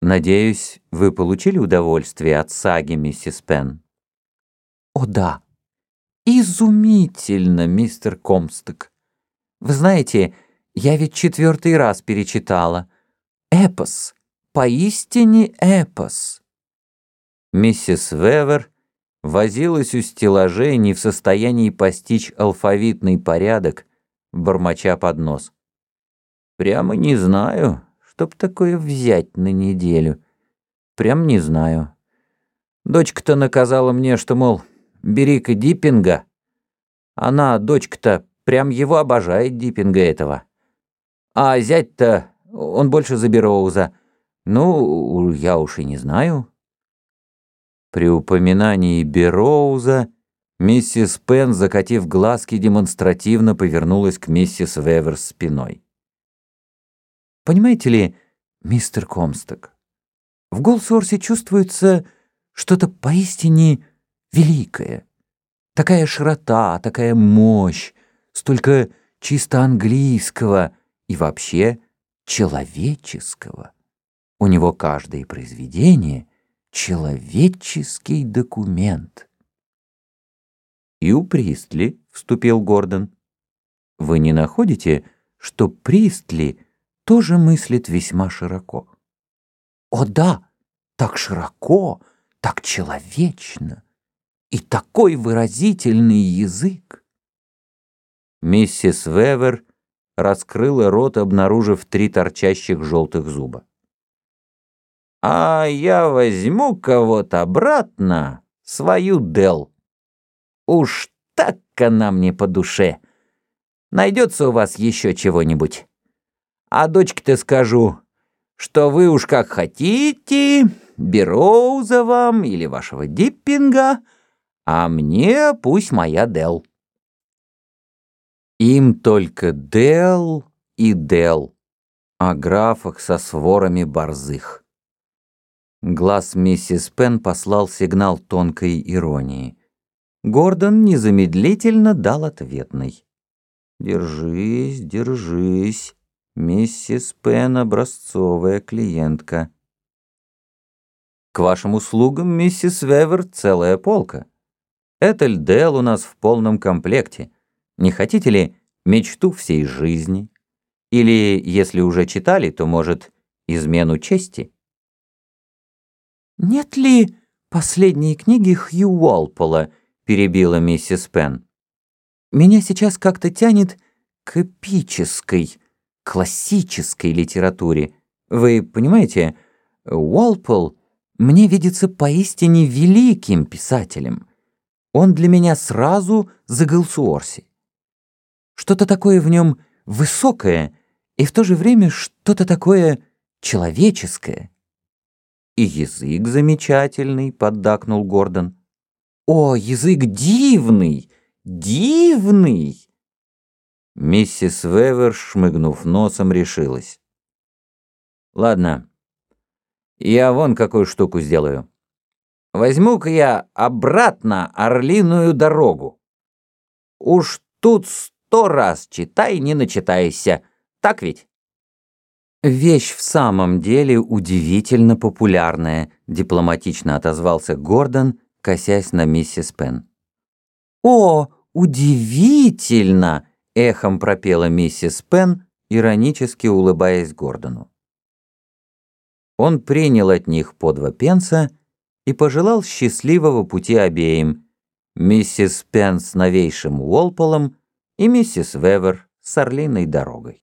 Надеюсь, вы получили удовольствие от саги, миссис Пен? О да, изумительно, мистер Комсток. Вы знаете, я ведь четвертый раз перечитала. Эпос, поистине эпос. Миссис Вевер возилась у стеллажей, не в состоянии постичь алфавитный порядок, бормоча под нос. Прямо не знаю, чтоб такое взять на неделю. Прям не знаю. Дочка-то наказала мне, что, мол, бери-ка диппинга. Она, дочка-то, прям его обожает, диппинга этого. А зять-то, он больше за Бероуза. Ну, я уж и не знаю. При упоминании Бероуза миссис Пен, закатив глазки, демонстративно повернулась к миссис Вевер спиной. Понимаете ли, мистер Комсток, в Голсорсе чувствуется что-то поистине великое. Такая широта, такая мощь, столько чисто английского и вообще человеческого. У него каждое произведение — человеческий документ. «И у Пристли», — вступил Гордон. «Вы не находите, что Пристли — тоже мыслит весьма широко. О да, так широко, так человечно и такой выразительный язык. Миссис Вевер раскрыла рот, обнаружив три торчащих желтых зуба. «А я возьму кого-то обратно, свою Дел. Уж так она мне по душе. Найдется у вас еще чего-нибудь?» А дочке-то скажу, что вы уж как хотите, Бероуза вам или вашего Диппинга, а мне пусть моя Дел. Им только Дел и Дел, о графах со сворами борзых. Глаз миссис Пен послал сигнал тонкой иронии. Гордон незамедлительно дал ответный. «Держись, держись». Миссис Пен — образцовая клиентка. К вашим услугам, миссис Вевер, целая полка. Этель Дел у нас в полном комплекте. Не хотите ли мечту всей жизни? Или, если уже читали, то, может, измену чести? «Нет ли последней книги Хью Уолпола?» — перебила миссис Пен. «Меня сейчас как-то тянет к эпической, классической литературе. Вы понимаете, Уолпол мне видится поистине великим писателем. Он для меня сразу за Гэлсуорси. Что-то такое в нем высокое и в то же время что-то такое человеческое. «И язык замечательный», — поддакнул Гордон. «О, язык дивный, дивный!» Миссис Вевер, шмыгнув носом, решилась. «Ладно, я вон какую штуку сделаю. Возьму-ка я обратно орлиную дорогу. Уж тут сто раз читай, не начитайся. Так ведь?» «Вещь в самом деле удивительно популярная», — дипломатично отозвался Гордон, косясь на миссис Пен. «О, удивительно!» Эхом пропела миссис Пен, иронически улыбаясь Гордону. Он принял от них по два пенса и пожелал счастливого пути обеим, миссис Пен с новейшим Уолполом и миссис Вевер с орлиной дорогой.